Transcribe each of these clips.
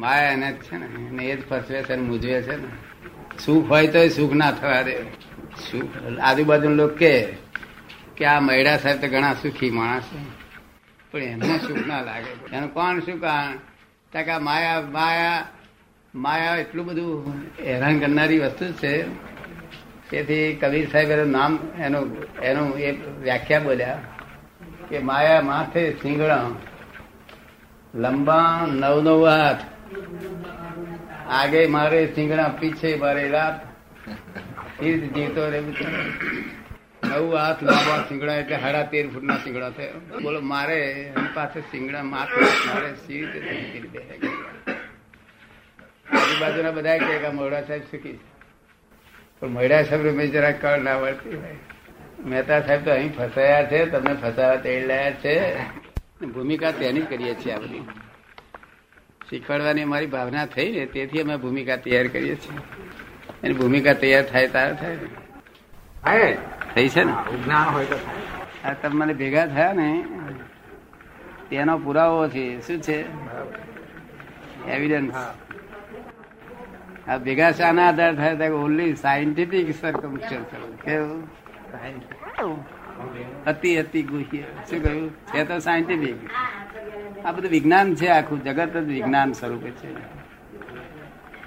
માયા એને જ છે ને, એને એ જ ફસવે છે મૂજવે છે ને. સુખ હોય તો સુખ ના થવા દે. સુખ આજુબાજુ લોકો કે કે આ મૈડા સાહેબ તો ઘણા સુખી માણસ છે. પણ એમને સુખ ના લાગે. એનું કોણ શું કારણ કે માયા માયા માયા એટલું બધું હેરાન કરનારી વસ્તુ છે. તેથી કબીર સાહેબ એનું નામ, એનું એનું એ વ્યાખ્યા બોલ્યા કે માયા માથે સિંગડા લંબા નવ નવ હાથ આગે મારે સિંગડા પીછે મારે રાત એ રીતે જીવતો. નવ હાથ લાંબા સિંગડા એટલે સાડા તેર ફૂટના સિંગડા થયો બોલો મારે એની પાસે સિંગડા માથે મારે સી રીતે આજુબાજુના બધા કહે કે મોડા સાહેબ સુખી પણ મોડા સાહેબ મેં જરા કળ ના વળતી મહેતા સાહેબ તો અહીં ફસાયા છે તમને ફસાવા તેડ લાયા છે ભૂમિકા તેની કરીએ છીએ આ બધી શીખવાડવાની મારી ભાવના થઈ ને તેથી અમે ભૂમિકા તૈયાર કરીએ છીએ. એની ભૂમિકા તૈયાર થાય તારે થાય ને? થઈ છે ને? જ્ઞાન હોય તો આ તમે મને ભેગા થયા ને તેનો પુરાવો છે શું છે? એવિડન્સ આ ભેગા શાના આધાર થાય ઓનલી સાયન્ટિફિક સરકમસ્ટન્સ કેવું? અતિ અતિ ગુહ્ય. શું કહ્યું? છે તો સાયન્ટિફિક આ બધું વિજ્ઞાન છે આખું. જગત જ વિજ્ઞાન સ્વરૂપે છે.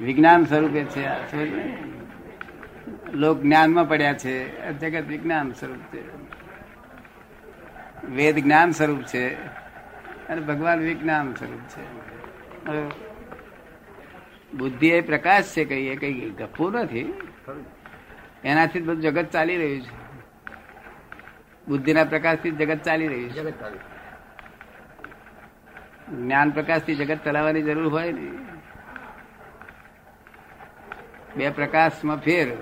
વિજ્ઞાન સ્વરૂપે છે લોક જ્ઞાનમાં પડ્યા છે. જગત વિજ્ઞાન સ્વરૂપ છે. વેદ જ્ઞાન સ્વરૂપ છે. અને ભગવાન વિજ્ઞાન સ્વરૂપ છે. બુદ્ધિ એ પ્રકાશ છે કઈ એ કઈ ગપ્પુ નથી. એનાથી બધું જગત ચાલી રહ્યું છે. બુદ્ધિના પ્રકાશથી જગત ચાલી રહ્યું છે. જ્ઞાન પ્રકાશથી જગત ચલાવવાની જરૂર હોય ને. બે પ્રકાશમાં ફેર.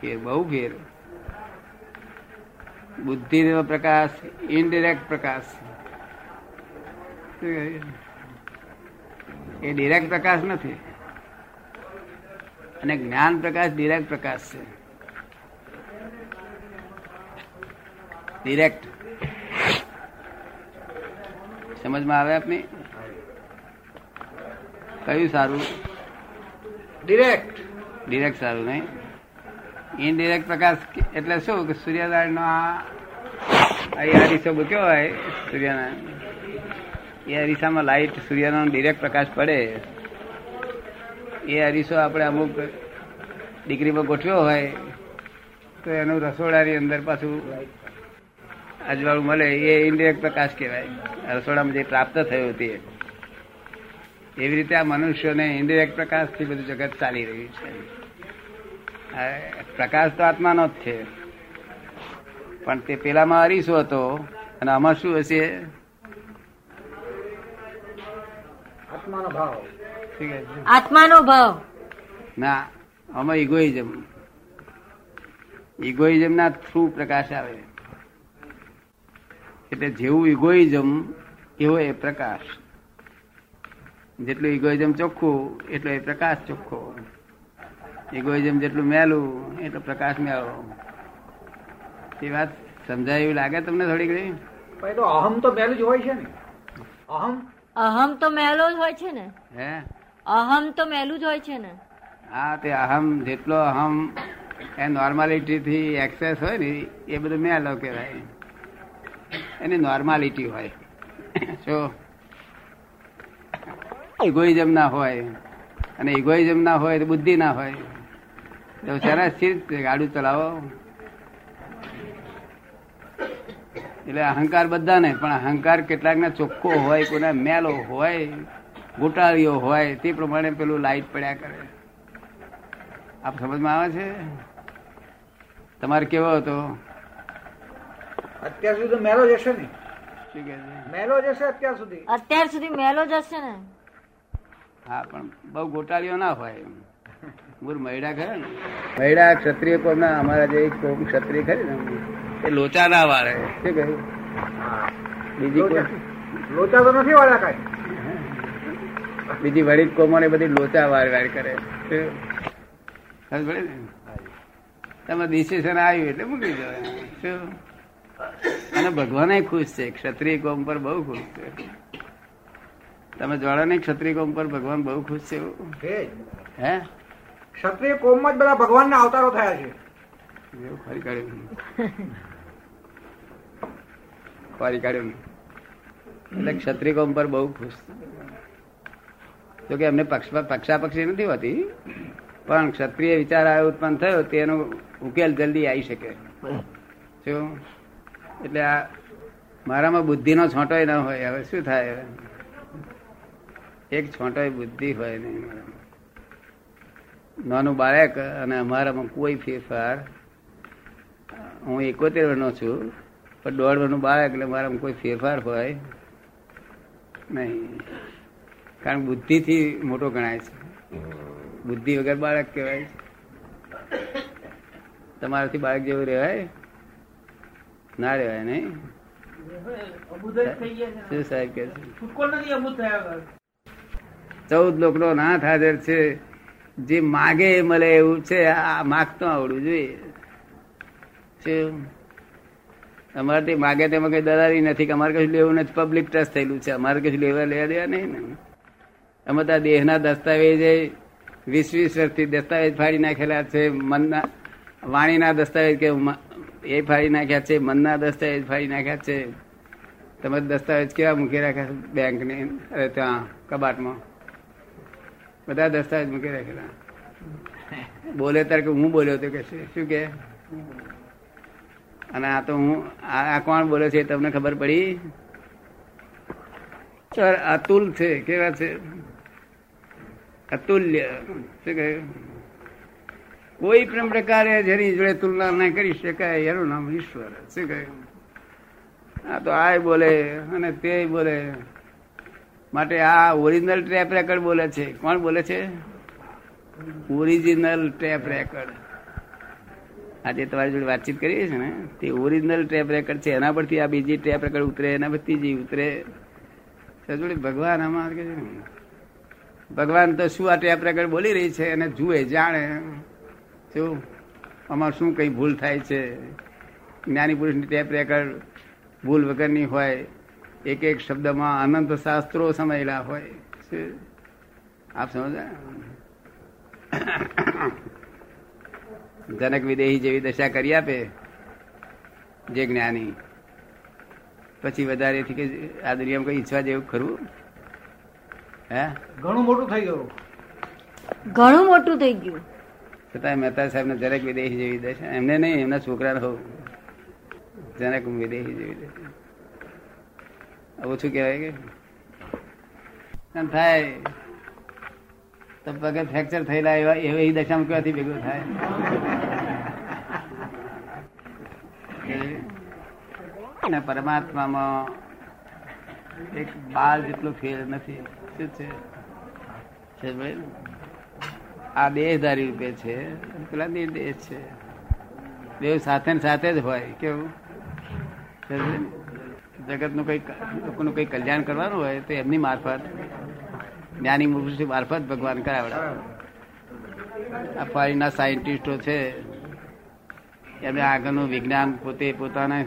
ફેર બહુ ફેર. બુદ્ધિનો પ્રકાશ ઇનડિરેક્ટ પ્રકાશ. એ ડિરેક્ટ પ્રકાશ નથી. અને જ્ઞાન પ્રકાશ ડિરેક્ટ પ્રકાશ છે. ડિરેક્ટ સમજમાં આવે આપની? કયું સારું? ડિરેક્ટ ડિરેક્ટ સારું નહીં. ઇનડિરેક્ટ પ્રકાશ એટલે શું કે સૂર્યનારાયણ નો આ અહીં અરીસો મૂક્યો હોય સૂર્યનારાયણ. એ અરીસામાં લાઈટ સૂર્યનો ડિરેક્ટ પ્રકાશ પડે. એ અરીસો આપણે અમુક ડિગ્રીમાં ગોઠવ્યો હોય તો એનું રસોડાની અંદર પાછું અજવાળું મળે એ ઇનડિરેક્ટ પ્રકાશ કહેવાય. રસોડામાં જે પ્રાપ્ત થયું તે. એવી રીતે આ મનુષ્યોને ઇનડિરેક્ટ પ્રકાશથી બધું જગત ચાલી રહ્યું છે. પ્રકાશ તો આત્માનો જ છે. પણ તે પેલામાં અરીસો હતો અને આમાં શું હશે? આત્માનો ભાવ? આત્માનો ભાવ. ના આમાં ઇગોઇઝમ ઇગોઇઝમ ના થ્રુ પ્રકાશ આવે. એટલે જેવું ઇગોઇઝમ એવો એ પ્રકાશ. જેટલું ઇગોઇઝમ ચોખ્ખું એટલો એ પ્રકાશ ચોખ્ખો. ઇગોઇઝમ જેટલું મેલું એટલો પ્રકાશ મેળો. એ વાત સમજાય એવું લાગે તમને થોડીક ઘણી અહમ તો મેલું જ હોય છે ને. અહમ? અહમ તો મેલો જ હોય છે ને. હે? અહમ તો મેલું જ હોય છે ને. હા તે અહમ જેટલો અહમ એ નોર્માલિટી થી એક્સેસ હોય ને એ બધું મેલો કહેવાય. એની નોર્માલિટી હોય. શું ઇગોઇઝમ ના હોય અને ઇગોઇઝમ ના હોય તો બુદ્ધિ ના હોય. તો સરસ સ્થિર ગાડું ચલાવો. એટલે અહંકાર બધા ને પણ અહંકાર કેટલાક ના ચોખ્ખો હોય કોને મેલો હોય ગોટાળીઓ હોય, તે પ્રમાણે પેલું લાઈટ પડ્યા કરે. આપ સમજમાં આવે છે? તમારે કેવો હતો? અત્યાર સુધી તો મેલો જશે ને. મેલો જશે અત્યાર સુધી. અત્યાર સુધી મેલો જશે ને. હા પણ બહુ ગોટાળીઓ ના હોય મૂળ મહિડા ખરા ને? મહિડા ક્ષત્રિય કોમના અમારા જે કોમ ક્ષત્રિય ખરી ને એ લોચા ના વાળે. શું કહ્યું? બીજી લોચા તો નથી વાળા કાંઈ. બીજી વડીલ કોમો ને બધી લોચા વાર વાર કરે. તમે ડિસિશન આવ્યું એટલે મૂકી દો શું? અને ભગવાન ખુશ છે. ક્ષત્રિય કોમ પર બહુ ખુશ છે. તમે જાણો નહીં ક્ષત્રિય કોમ પર ભગવાન બહુ ખુશ છે એવું? હે? ક્ષત્રિય કોમમાં જ બધા ભગવાનના અવતારો થયા છે. એવું ખરી કાઢ્યું ખરી કાઢ્યું એટલે ક્ષત્રિય કોમ પર બહુ ખુશ તો કે એમને પક્ષ પક્ષાપક્ષી નથી હોતી. પણ ક્ષત્રિય વિચાર ઉત્પન્ન થયો તેનો ઉકેલ જલ્દી આવી શકે. શું? એટલે આ મારામાં બુદ્ધિનો છોંટોય ન હોય હવે શું થાય હવે? એક છોંટોય બુદ્ધિ હોય નહીં મારામાં. નાનું બાળક અને અમારામાં કોઈ ફેરફાર હું એકોતેર વર્ષનો છું પણ દોઢ વર્ષનું બાળક એટલે મારામાં કોઈ ફેરફાર હોય નહીં. કારણ બુદ્ધિથી મોટો ગણાય છે. બુદ્ધિ વગર બાળક કહેવાય છે. તમારાથી બાળક જેવું રહેવાય. ના રહેવાય, નહીં? ચૌદ લોકો નાથ હાજર છે. જે માગે મળે એવું છે. આ માગતો આવડવું જોઈએ. શું? અમારે માગે તેમાં કઈ દલાલી નથી, કે અમારે કશું લેવું નથી. પબ્લિક ટ્રસ્ટ થયેલું છે. અમારે કશું લેવા લેવા દેવા નહીં ને અમે તો દેહના દસ્તાવેજ વીસ વીસ વર્ષથી દસ્તાવેજ ફાડી નાખેલા છે. મનના, વાણીના દસ્તાવેજ કે એ ફાડી નાખ્યા છે, મનના દસ્તાવેજ ફાડી નાખ્યા છે. તમે દસ્તાવેજ કેવા મૂકી રાખ્યા બેંકની? અરે ત્યાં કબાટમાં. બધા દસ્તાવેજ મૂકી રાખેલા બોલે ત્યારે કે હું બોલ્યો તો કે શું કે? અને આ તો હું આ કોણ બોલે છે તમને ખબર પડી? અતુલ છે, કેવા છે? અતુલ્ય, શું કહ્યું? કોઈ પણ પ્રકારે જેની જોડે તુલના ના કરી શકાય, એનું નામ ઈશ્વર શું કહ્યું આ તો આ બોલે અને તે બોલે. માટે આ ઓરિજિનલ ટ્રેપ રેકર્ડ બોલે છે. કોણ બોલે છે? ઓરિજિનલ ટ્રેપ રેકર્ડ આજે તમારી જોડે વાતચીત કરીએ છે ને, તે ઓરિજિનલ ટ્રેપ રેકર્ડ છે. એના પરથી આ બીજી ટ્રેપ રેકર્ડ ઉતરે, એના પરથી ત્રીજી ઉતરે. જોડે ભગવાન આમાં ભગવાન તો શું આ ટેપ રેકર્ડ બોલી રહી છે એને જુએ, જાણે. શું? આમાં શું કઈ ભૂલ થાય છે? જ્ઞાની પુરુષની ટેપ રેકર્ડ ભૂલ વગરની હોય એક એક શબ્દમાં અનંત શાસ્ત્રો સમાયેલા હોય? આપ સમજા જનક વિદેહી જેવી દશા કરી આપે જે જ્ઞાની. પછી વધારેથી કે આ દુનિયામાં કોઈ ઈચ્છવા જેવું ખરું? હે? ઘણું મોટું થઈ ગયું. ઘણું મોટું થઈ ગયું. છતાં મહેતા સાહેબ ને જનક વિદેશી જેવી દશા એમને નહીં, એમના છોકરા હોવ. જરાક વિદેશી જેવી દશા ઓછું કહેવાય કે? થાય. તો પગે ફ્રેક્ચર થયેલા એવા એવી દશામાં ક્યાંથી ભેગું થાય? અને પરમાત્મામાં એક બાળ જેટલો ફેર નથી. શું છે ભાઈ? આ દેહધારી રૂપે છે. પેલા નિર્દેશ છે. દેવ સાથે સાથે જ હોય, કેવું? જગતનું કઈ લોકોનું કઈ કલ્યાણ કરવાનું હોય તો એમની મારફત, જ્ઞાની પુરુષ મારફત ભગવાન કરાવડાવે. આ ફોરીના સાયન્ટિસ્ટો છે. એમને આગળનું વિજ્ઞાન પોતે પોતાના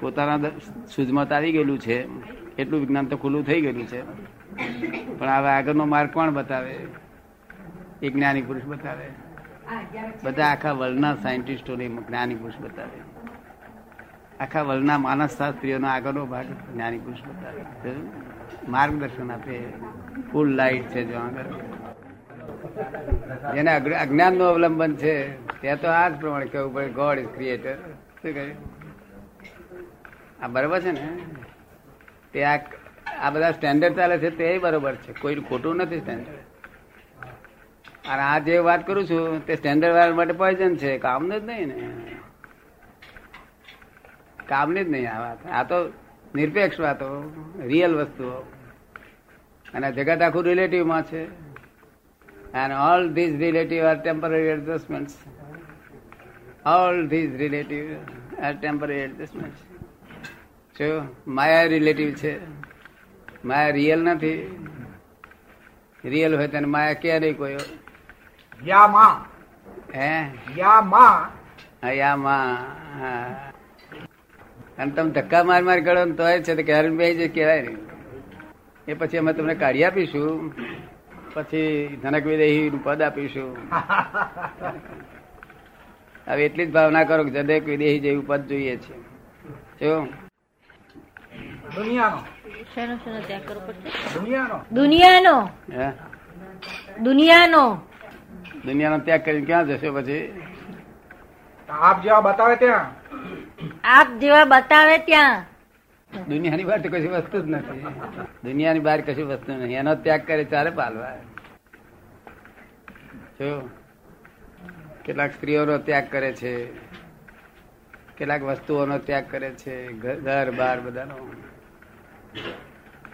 પોતાના સુધમત આવી ગયેલું છે. એટલું વિજ્ઞાન તો ખુલ્લું થઈ ગયેલું છે. પણ હવે આગળનો માર્ગ કોણ બતાવે? એક જ્ઞાની પુરુષ બતાવે. બધા આખા વર્લ્ડના સાયન્ટિસ્ટોને જ્ઞાની પુરુષ બતાવે. આખા વર્લ્ડના માનસ શાસ્ત્રીઓનો આગળનો ભાગ જ્ઞાની પુરુષ બતાવે. માર્ગદર્શન આપે. ફૂલ લાઈટ છે જો આગળ. જેને અજ્ઞાનનું અવલંબન છે, ત્યાં તો આ જ પ્રમાણે કેવું પડે ગોડ ઇઝ ક્રિએટર શું કહે? આ બરોબર છે ને? તે આ બધા સ્ટેન્ડર્ડ ચાલે છે, તે બરોબર છે. કોઈ ખોટું નથી સ્ટેન્ડર્ડ અને આ જે વાત કરું છું, તે સ્ટેન્ડર્ડ વાળા માટે પોઈઝન છે. કામનું જ નહીં ને. કામની જ નહીં આ વાત. આ તો નિરપેક્ષ વાતો રિયલ વસ્તુઓ. અને જગત આખું રિલેટિવમાં છે. And all these relative are temporary adjustments. All these relative are temporary adjustments. જો માયા રિલેટિવ છે, માયા રિયલ નથી. રિયલ હોય તેને માયા ક્યાં નહીં કોઈ યા માં હે? યા માં હયામાં હા. અને તમે ધક્કા માર માર કરો ને તોય છે તો જે કહેવાય નહીં એ પછી અમે તમને કાઢી આપીશું. પછી ધનક વિદેહી નું પદ આપીશું. હવે એટલી જ ભાવના કરો કે જદેક વિદેહી જેવું પદ જોઈએ છે. જો. દુનિયાનો. દુનિયાનો. દુનિયાનો. દુનિયાનો ત્યાગ કરીને ક્યાં જશો પછી? આપ જેવા બતાવે ત્યાં? આપ જેવા બતાવે ત્યાં. દુનિયાની બહાર તો કશી વસ્તુ જ નથી. દુનિયાની બહાર કશી વસ્તુ નથી. એનો ત્યાગ કરે ચાલે પાલવા. જો કેટલાક સ્ત્રીઓનો ત્યાગ કરે છે. કેટલાક વસ્તુઓનો ત્યાગ કરે છે. ઘર ઘર બાર બધાનો.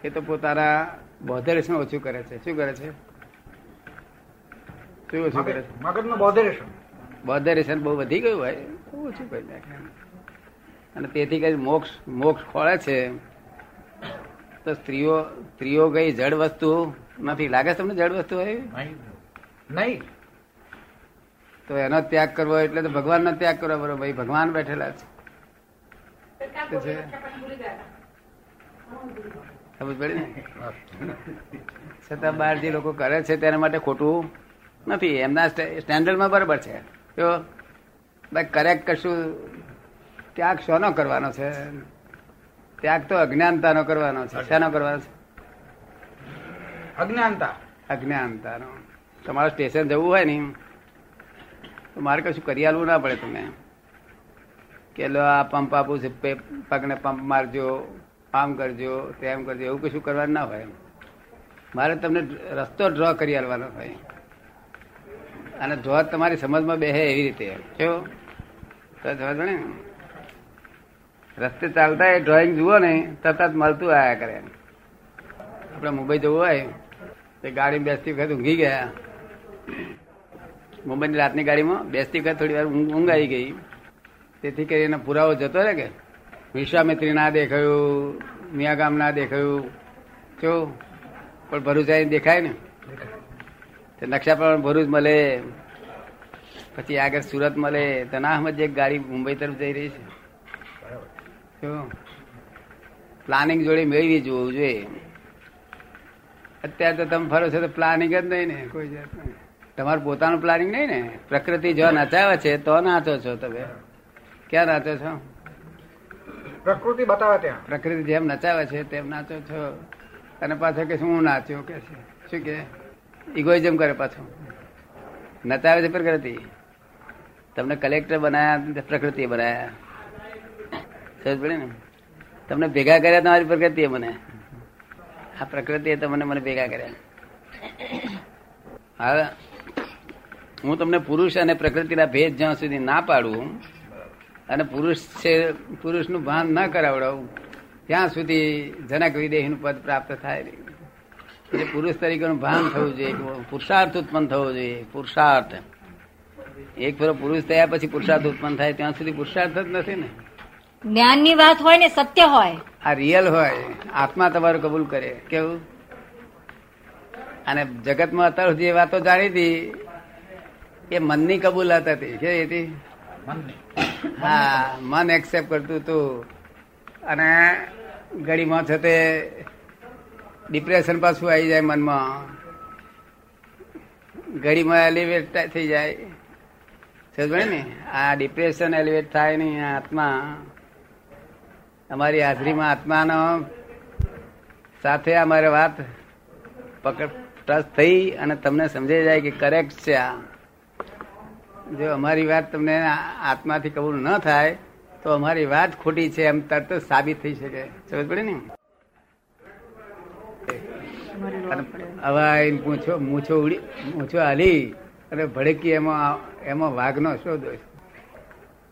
એ તો પોતાના બોધરેશન ઓછું કરે છે. શું કરે છે? શું ઓછું કરે મગજનું બોધરેશન બોધરેશન બહુ વધી ગયું ભાઈ. ઓછું કરી નાખે અને તેથી કઈ મોક્ષ મોક્ષ ખોળે છે. તો સ્ત્રીઓ સ્ત્રીઓ કઈ જડ વસ્તુ નથી. લાગે છે તમને જડ વસ્તુ હોય નહીં. તો એનો ત્યાગ કરવો એટલે તો ભગવાનનો ત્યાગ કરવો બરોબર ભાઈ ભગવાન બેઠેલા છે. સમજ પડી ને? છતાં બહાર જે લોકો કરે છે તેના માટે ખોટું નથી એમના સ્ટેન્ડર્ડમાં બરાબર છે. તો ભાઈ કરેક્ટ કશું ત્યાગ શોનો કરવાનો છે? ત્યાગ તો અજ્ઞાનતાનો કરવાનો છે. શેનો કરવાનો છે? અજ્ઞાનતા. અજ્ઞાનતાનો. તમારે સ્ટેશન જવું હોય ને તો મારે કશું કરી આલવું ના પડે તમે કે લો આ પંપ આપું છે પગને પંપ મારજો આમ કરજો તેમ કરજો એવું કશું કરવાનું ના હોય. મારે તમને રસ્તો ડ્રો કરી આલવાનો હોય. અને ડ્રો તમારી સમજમાં બેહે એવી રીતે. શું તો ને. રસ્તે ચાલતા એ ડ્રોઈંગ જુઓ ને, તરત જ મળતું આયા કરે. આપણે મુંબઈ જવું હોય, તે ગાડી બેસતી વખત ઊંઘી ગયા. મુંબઈની રાતની ગાડીમાં બેસતી વખત થોડી વાર ઊંઘ આવી ગઈ. તેથી કરીને પુરાવો જતો રહે કે વિશ્વામિત્રી ના દેખાયું, મિયાગામ ના દેખાયું. જો? પણ ભરૂચાઈ દેખાય ને. નકશા પ્રમાણે ભરૂચ મળે. પછી આગળ સુરત મળે. તો ના સમજ એક ગાડી મુંબઈ તરફ જઈ રહી છે. પ્લાનિંગ જોડે મેળવી જોવું જોઈએ. અત્યારે તો તમે ફરો છો તો પ્લાનિંગ જ નહીં ને. કોઈ જાત નહીં. તમારું પોતાનું પ્લાનિંગ નહીં ને. પ્રકૃતિ જો નચાવે છે તો નાચો છો તમે. ક્યાં નાચો છો? પ્રકૃતિ બતાવે ત્યાં. પ્રકૃતિ જેમ નચાવે છે તેમ નાચો છો. અને પાછો કે શું નાચ્યો કે છે? શું કે? ઇગોઇઝમ કરે પાછો. નચાવે છે પ્રકૃતિ તમને કલેક્ટર બનાયા પ્રકૃતિએ બનાયા. સમજ પડે ને? તમને ભેગા કર્યા તમારી પ્રકૃતિએ મને આ પ્રકૃતિએ તમને મને ભેગા કર્યા. હવે હું તમને પુરુષ અને પ્રકૃતિના ભેદ જ્યાં સુધી ના પાડું અને પુરુષ છે, પુરુષનું ભાન ના કરાવડાવું, ત્યાં સુધી જનક વિદેહીનું પદ પ્રાપ્ત થાય નહીં. એટલે પુરુષ તરીકેનું ભાન થવું જોઈએ પુરુષાર્થ ઉત્પન્ન થવો જોઈએ પુરુષાર્થ. એક ફેરો પુરુષ થયા પછી પુરુષાર્થ ઉત્પન્ન થાય ત્યાં સુધી પુરુષાર્થ જ નથી ને. જ્ઞાનની વાત હોય ને સત્ય હોય. આ રિયલ હોય આત્મા તમારું કબૂલ કરે કેવું? અને જગતમાં અત્યાર સુધી એ વાતો જાણી હતી એ મનની કબૂલાત હતી કે હતી? હા મન એક્સેપ્ટ કરતું હતું. અને ગળીમાં છે તે ડિપ્રેશન પાછું આવી જાય મનમાં. ઘડીમાં એલિવેટ થઈ જાય. ને? આ ડિપ્રેશન એલિવેટ થાય નહીં આત્મા. અમારી હાજરીમાં આત્માનો સાથે અમારે વાત પકડ ટચ થઈ અને તમને સમજાઈ જાય કે કરેક્ટ છે આ. જો અમારી વાત તમને આત્માથી કબૂલ ન થાય, તો અમારી વાત ખોટી છે એમ તરત સાબિત થઈ શકે. સમજ પડે ને? હવે પૂછો મૂછો ઉડી મૂછો હાલી અને ભડકી એમાં એમાં વાઘનો શું દોષ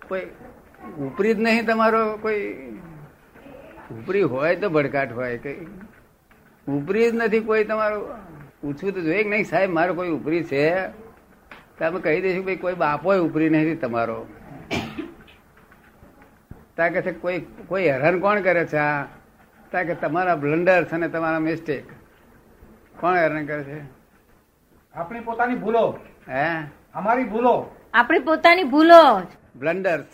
કોઈ ઉપરી જ નહીં તમારો કોઈ ઉપરી હોય તો ભડકાટ હોય કઈ ઉપરી જ નથી કોઈ તમારું. પૂછવું તો જોઈએ કે નહીં સાહેબ મારો કોઈ ઉપરી છે? તો અમે કહી દઈશું ભાઈ કોઈ બાપો ઉપરી નથી તમારો. તા કે છે કોઈ કોઈ હેરાન કોણ કરે છે આ? તા કે તમારા બ્લન્ડર્સ અને તમારા મિસ્ટેક. કોણ હેરાન કરે છે? આપણી પોતાની ભૂલો. હે? અમારી ભૂલો. આપણી પોતાની ભૂલો. બ્લન્ડર્સ.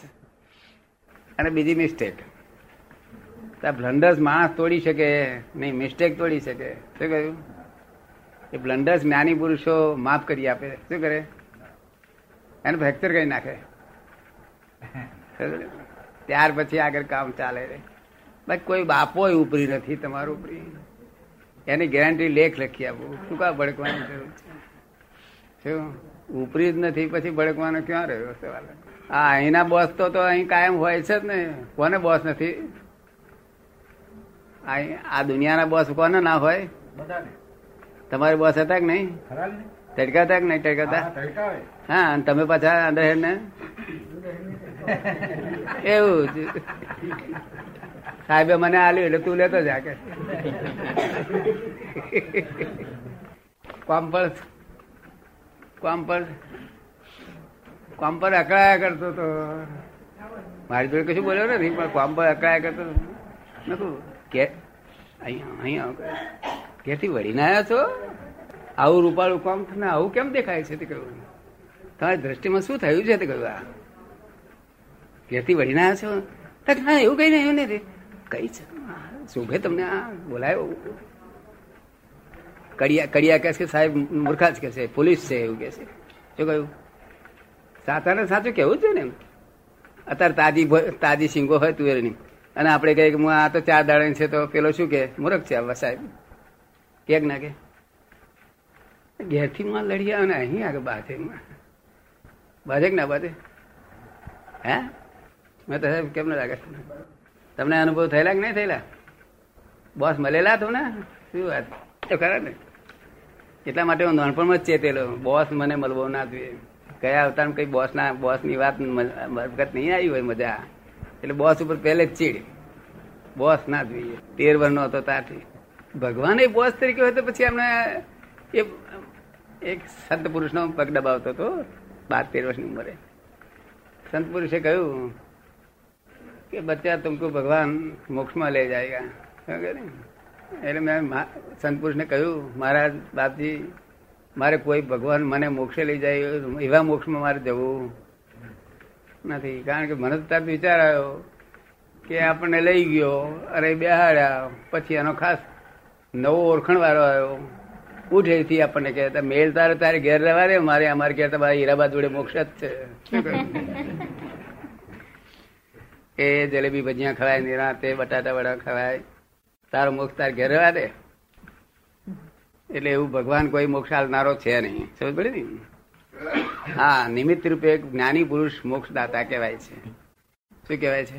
અને બીજી મિસ્ટેક. બ્લન્ડર્સ માણસ તોડી શકે. નહીં મિસ્ટેક તોડી શકે. શું કહ્યું? એ બ્લન્ડર્સ જ્ઞાની પુરુષો માફ કરી આપે. શું કરે? એને ફ્રેક્ચર કરી નાખે. ત્યાર પછી આગળ કામ ચાલે બાકી કોઈ બાપો ઉપરી નથી તમારું ઉપરી. એની ગેરંટી લેખ લખી આપું. શું કા ભડકવાની જરૂર શું? ઉપરી જ નથી પછી ભડકવાનો ક્યાં રહ્યો સવાલ? આ અહીંના બોસ તો તો અહીં કાયમ હોય છે જ ને. કોને બોસ નથી? આ દુનિયાના બોસ કોને ના હોય? તમારે બોસ હતા કે નહીં? ટડકાતા કે નહીં ટડકાતા હા, હા અને તમે પાછા અંદર ને એવું સાહેબે મને આલ્યું એટલે તું લેતો જા કે. કોમ પર કોમ અકળાયા કરતો તો. મારી જોડે કશું બોલ્યો નથી, પણ કોમ પર અકળાયા કરતો. નતું કે અહીંયા ઘેરથી વળીને આવ્યા છો? આવું રૂપાળું કોમ ને આવું કેમ દેખાય છે તે કહ્યું તમારી દ્રષ્ટિમાં શું થયું છે તે કહ્યું આ? કેથી વળીને આવ્યા છો? ના, એવું કઈ નહીં નથી. કઈ છે. શુભે તમને આ બોલાયો? કડિયા કડિયા કહે છે સાહેબ મૂર્ખા જ કે છે પોલીસ છે એવું કે છે. શું કહ્યું? સાચાને સાચું કેવું છે ને અત્યારે તાજી તાજી સિંગો હોય તુવેરની અને આપણે કહીએ કે હું આ તો ચાર દાડા છે તો પેલો શું કે મૂર્ખ છે આવા સાહેબ. કે ના કે ઘેરથી માં લડી આવે ને અહીં આગળ બાધે બાજે કે ના બાધે હે? મેં તો સાહેબ કેમ ના લાગે? તમને અનુભવ થયેલા કે નહીં થયેલા? બોસ મળેલા તમને? શું વાત? તો ખરા ને. એટલા માટે હું નાનપણમાં જ ચેતેલો. બોસ મને મળવો ના જોઈએ. કયા અવતારમાં કઈ બોસ ના બોસની વાત વખત નહીં આવી હોય મજા. એટલે બોસ ઉપર પહેલે જ ચીડ. બોસ ના જોઈએ. તેર વર્ષનો હતો ત્યારથી. ભગવાન એ બોસ તરીકે હોય તો પછી એમને એ એક સંત પુરુષનો પગ દબાવતો હતો. બાર તેર વર્ષની ઉંમરે. સંત પુરુષે કહ્યું કે બચ્યા તુમકો ભગવાન મોક્ષમાં લઈ જાયગા. સમજ્યા એટલે મેં સંત પુરુષને કહ્યું મારા બાપજી, મારે કોઈ ભગવાન મને મોક્ષે લઈ જાય, એવા મોક્ષમાં મારે જવું નથી. કારણ કે મને તો વિચાર આવ્યો કે આપણને લઈ ગયો, અરે બેહાડ્યા, પછી એનો ખાસ નવો ઓળખણ વાળો આવ્યો. ઉઠેથી આપણને કહેતા મેળ તારે તારે ઘેર રહેવા રે મારે અમારે કહેતા, મારા હીરાબાદ જોડે મોક્ષ જ છે. એ જલેબી ભજીયા ખવાય નિરાતે બટાટા વડા ખવાય. તારો મોક્ષ તાર ઘેર રહેવા દે. એટલે એવું ભગવાન કોઈ મોક્ષ આલનારો છે નહીં. સમજ પડી ને? હા નિમિત્ત રૂપે જ્ઞાની પુરુષ મોક્ષ દાતા કહેવાય છે. શું કહેવાય છે?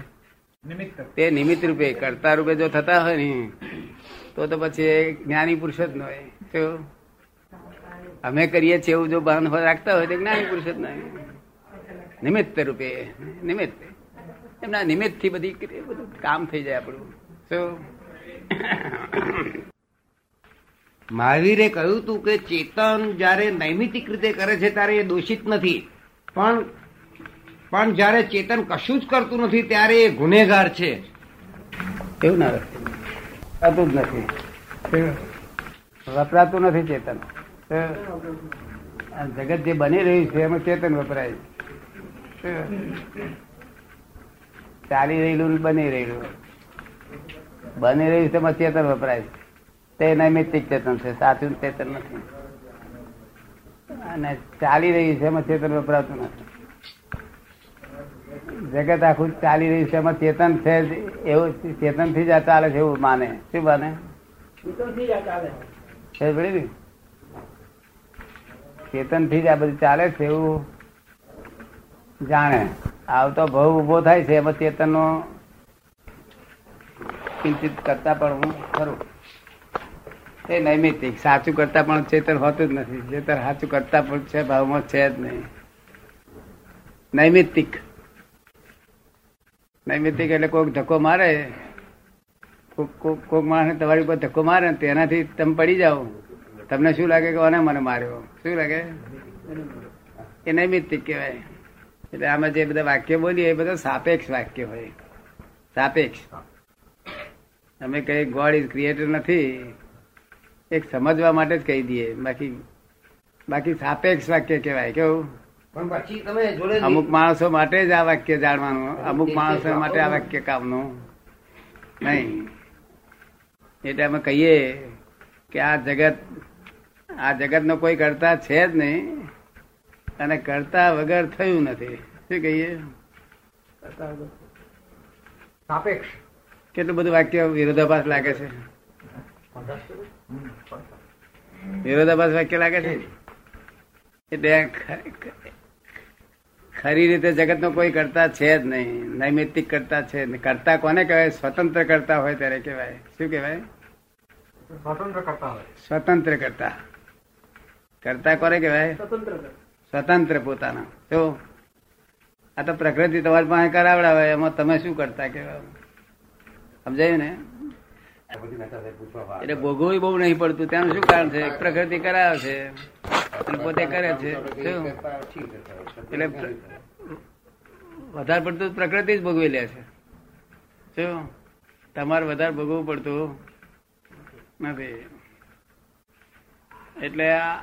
તે નિમિત્ત રૂપે કરતા રૂપે જો થતા હોય ને તો તો પછી જ્ઞાની પુરુષ જ ન હોય. તો અમે કરીએ છીએ એવું જો ભાન રાખતા હોય તો જ્ઞાની પુરુષ જ નહીં નિમિત્ત રૂપે નિમિત્ત. એમના નિમિત્તથી બધી બધું કામ થઈ જાય આપણું. શું મહાવીરે કહ્યું હતું કે ચેતન જ્યારે નૈમિતિક રીતે કરે છે ત્યારે એ દોષિત નથી. પણ પણ જ્યારે ચેતન કશું જ કરતું નથી ત્યારે એ ગુનેગાર છે. એવું ના વપરાતું જ નથી. વપરાતું નથી ચેતન. આ જગત જે બની રહ્યું છે એમાં ચેતન વપરાય ચાલી રહેલું બની રહેલું. બની રહ્યું છે ચેતન વપરાય તે નૈમિત્તિક ચેતન છે સાચું ચેતન નથી. અને ચાલી રહ્યું છે એમાં ચેતન વપરાતું નથી. જગત આખું ચાલી રહ્યું છે એમાં ચેતન છે એવું ચેતનથી જ આ ચાલે છે એવું માને. શું માને? ચેતનથી જ આ બધું ચાલે છે એવું જાણે. આવતો ભાવ ઊભો થાય છે. એમાં ચેતન નો કિંચિત કરતા પણ હું ખરું. એ નૈમિતિક સાચું કરતા પણ ચેતન હોતું જ નથી. ચેતન સાચું કરતા પણ છે, ભાવમાં છે જ નહીં. નૈમિતિક નૈમિતિક એટલે કોઈક ધક્કો મારે. કોઈક કોક માણસ તમારી ઉપર ધક્કો મારે તેનાથી તમે પડી જાઓ. તમને શું લાગે કે મને માર્યો? શું લાગે? એ નૈમિતિક કહેવાય. એટલે આમાં જે બધા વાક્ય બોલીએ એ બધા સાપેક્ષ વાક્ય હોય. સાપેક્ષ. અમે કઈ ગોડ ઇઝ ક્રિએટર નથી. એક સમજવા માટે જ કહી દઈએ. બાકી બાકી સાપેક્ષ વાક્ય કહેવાય કેવું પણ પછી તમે જોડે અમુક માણસો માટે જ આ વાક્ય જાણવાનું. અમુક માણસો માટે આ વાક્ય કામનું. નહીં. એટલે અમે કહીએ કે આ જગત આ જગત નો કોઈ કરતા છે જ નહીં. અને કરતા વગર થયું નથી. શું કહીએ? સાપેક્ષ. કેટલું બધું વાક્ય વિરોધાભાસ લાગે છે? વિરોધાભાસ વાક્ય લાગે છે? એટલે ખરી રીતે જગત નો કોઈ કરતા છે જ નહીં. નૈમિતિક કરતા છે. કરતા કોને કહેવાય? સ્વતંત્ર કરતા હોય ત્યારે કહેવાય. શું કહેવાય? સ્વતંત્ર કરતા હોય. સ્વતંત્ર કરતા. કરતા કોને કહેવાય? સ્વતંત્ર સ્વતંત્ર પોતાના. જો આ તો પ્રકૃતિ તમારી પાસે કરાવડાવે, એમાં તમે શું કરતા કેવા સમજાયું ને? એટલે ભોગવવું બહુ નહીં પડતું. તેનું શું કારણ છે? પ્રકૃતિ કરાવે છે પોતે કરે છે. એટલે વધારે પડતું પ્રકૃતિ જ ભોગવી લે છે. શું? તમારે વધારે ભોગવવું પડતું નથી. એટલે આ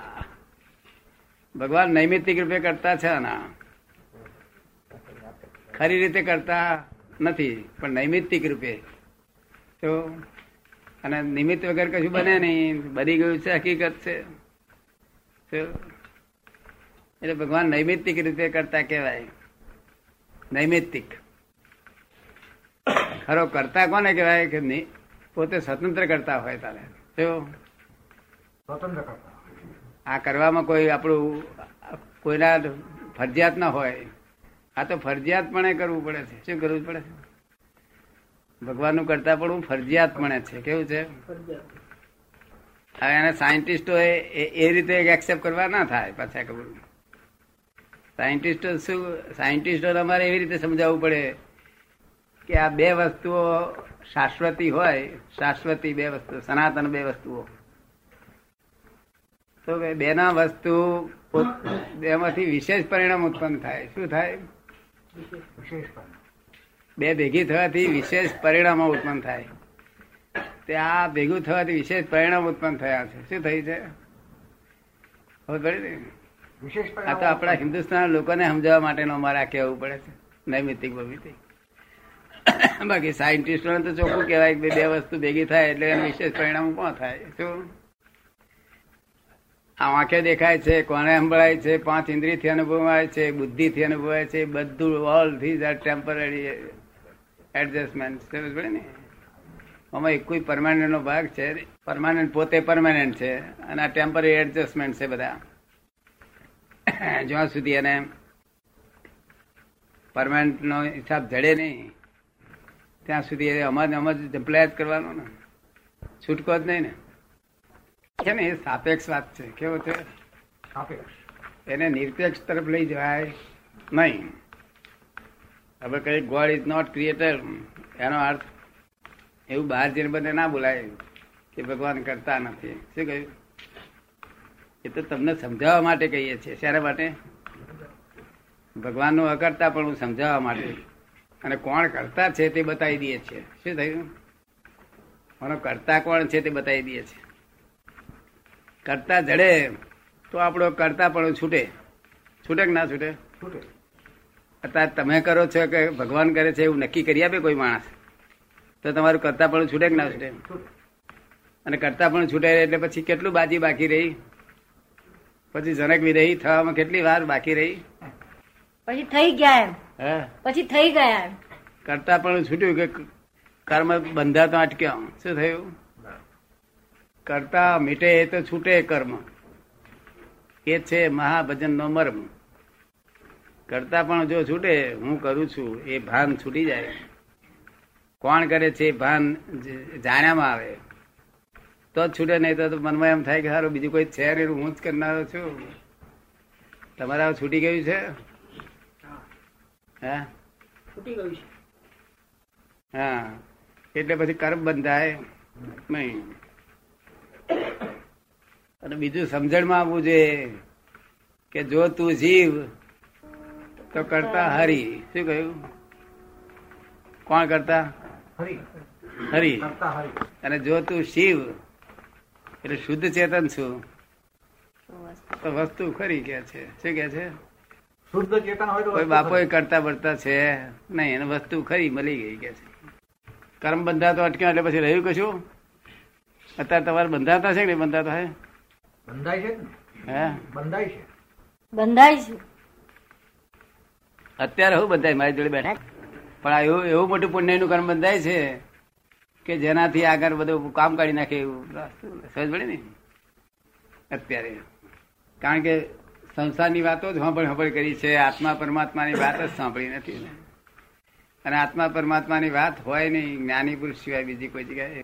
ભગવાન નૈમિતિક રૂપે કરતા છે ના ખરી રીતે કરતા નથી, પણ નૈમિતિક રૂપે. તો અને નિમિત્ત વગર કશું બને નહીં. બની ગયું છે, હકીકત છે. એટલે ભગવાન નૈમિતિક રીતે કરતા કહેવાય. નૈમિતિક ખરો કરતા કોને કહેવાય? કે પોતે સ્વતંત્ર કરતા હોય તારે. તો સ્વતંત્ર કરતા. આ કરવામાં કોઈ આપણું, કોઈના ફરજિયાત ના હોય. આ તો ફરજિયાતપણે કરવું પડે છે. શું કરવું પડે? છે ભગવાનનું કરતા પણ ફરજિયાતપણે છે. કેવું છે? હવે એને સાયન્ટિસ્ટો એ રીતે એક્સેપ્ટ કરવા ના થાય પાછા કબૂલ સાયન્ટિસ્ટો શું સાયન્ટિસ્ટો અમારે એવી રીતે સમજાવવું પડે કે આ બે વસ્તુઓ શાશ્વતી હોય, શાશ્વતી બે વસ્તુ સનાતન બે વસ્તુઓ. તો બે- બેના વસ્તુ બેમાંથી વિશેષ પરિણામ ઉત્પન્ન થાય. શું થાય? બે ભેગી થવાથી વિશેષ પરિણામો ઉત્પન્ન થાય. તે આ ભેગું થવાથી વિશેષ પરિણામ ઉત્પન્ન થયા છે. શું થયું છે? ખબર પડી ને? આ તો આપણા હિન્દુસ્તાન લોકોને સમજાવવા માટેનો અમારે આ કહેવું પડે છે. નૈમિતિક ભવિતિક બાકી સાયન્ટિસ્ટોને તો ચોખ્ખું કહેવાય કે બે વસ્તુ ભેગી થાય એટલે એનું વિશેષ પરિણામ કોણ થાય. શું? આ આંખે દેખાય છે, કોને સંભળાય છે, પાંચ ઇન્દ્રિયથી અનુભવાય છે, બુદ્ધિથી અનુભવાય છે, બધું all these are temporary adjustment સમજ પડે ને? આમાં એક કોઈ પરમાનન્ટ નો ભાગ છે પરમાનન્ટ પોતે પરમાનન્ટ છે, અને આ ટેમ્પરરી એડજસ્ટમેન્ટ છે બધા. જ્યાં સુધી એને પરમાનન્ટ નો હિસાબ જડે નહીં, ત્યાં સુધી અમારે જંપલાય જ કરવાનો ને. છૂટકો જ નહીં ને. છે ને એ સાપેક્ષ વાત છે. કેવો છે? સાપેક્ષ. એને નિરપેક્ષ તરફ લઈ જવાય નહીં. હવે કઈ ગોડ ઇઝ નોટ ક્રિએટર એનો અર્થ એવું બહાર જઈને બધે ના બોલાય કે ભગવાન કરતા નથી. શું કહ્યું? એ તો તમને સમજાવવા માટે કહીએ છીએ. શેના માટે? ભગવાનનું અકર્તા પણ હું સમજાવવા માટે. અને કોણ કરતા છે તે બતાવી દઈએ છીએ. શું થયું? આનો કરતા કોણ છે તે બતાવી દઈએ છીએ. કરતા જડે તો આપણો કરતા પણ છૂટે. છૂટે કે ના છૂટે? છૂટે. અત્યારે તમે કરો છો કે ભગવાન કરે છે એવું નક્કી કરી આપે કોઈ માણસ? તો તમારું કરતા પણ છૂટે કે ના છૂટે? અને કરતા પણ છૂટે એટલે પછી કેટલું બાજી બાકી રહી? પછી જનક રહી થવામાં કેટલી વાર બાકી રહી? પછી થઈ ગયા એમ. હે? પછી થઈ ગયા કરતા પણ છૂટ્યું કે કર્મ બંધાતો અટક્યો? શું થયું? કરતા મીટે એ તો છૂટે કર્મ. એ છે મહાભજન નો મર્મ. કરતા પણ જો છૂટે હું કરું છું એ ભાન છૂટી જાય. કોણ કરે છે ભાન જાણ્યામાં આવે. તો જ છૂટે નહીં તો તો મનમાં એમ થાય કે સારું બીજું કોઈ છે નહીં હું જ કરનારો છું. તમારે છૂટી ગયું છે? હા. છૂટી ગયું છે. હા. એટલે પછી કર્મ બંધાય નહીં. અને બીજું સમજણમાં આવવું જોઈએ કે જો તું જીવ તો કરતા હરી. શું કહ્યું? કોણ કરતા? હરી. અને જો તું શિવ એટલે શુદ્ધ ચેતન છું તો વસ્તુ ખરી કે છે. શું કે છે? શુદ્ધ ચેતન હોય કોઈ બાપો. કરતા બરતા છે? નહીં એને વસ્તુ ખરી મળી ગઈ કે છે. કર્મ બંધાતો અટક્યો એટલે પછી રહ્યું કશું? અત્યારે તમારે બંધાતા છે કે નહીં બંધાતા છે? બંધાય છે હે? બંધાય છે. બંધાય છે. અત્યારે હું બંધાય મારી જોડે બેઠા. પણ આ એવું એવું મોટું પુણ્યનું કર્મ બંધાય છે કે જેનાથી આગળ બધું કામ કાઢી નાખે એવું. સમજ પડે ને? અત્યારે. કારણ કે સંસારની વાતો જ સાંભળ સાંભળ કરી છે. આત્મા પરમાત્માની વાત જ સાંભળી નથી અને આત્મા પરમાત્માની વાત હોય નહીં જ્ઞાની પુરુષ સિવાય બીજી કોઈ જગ્યાએ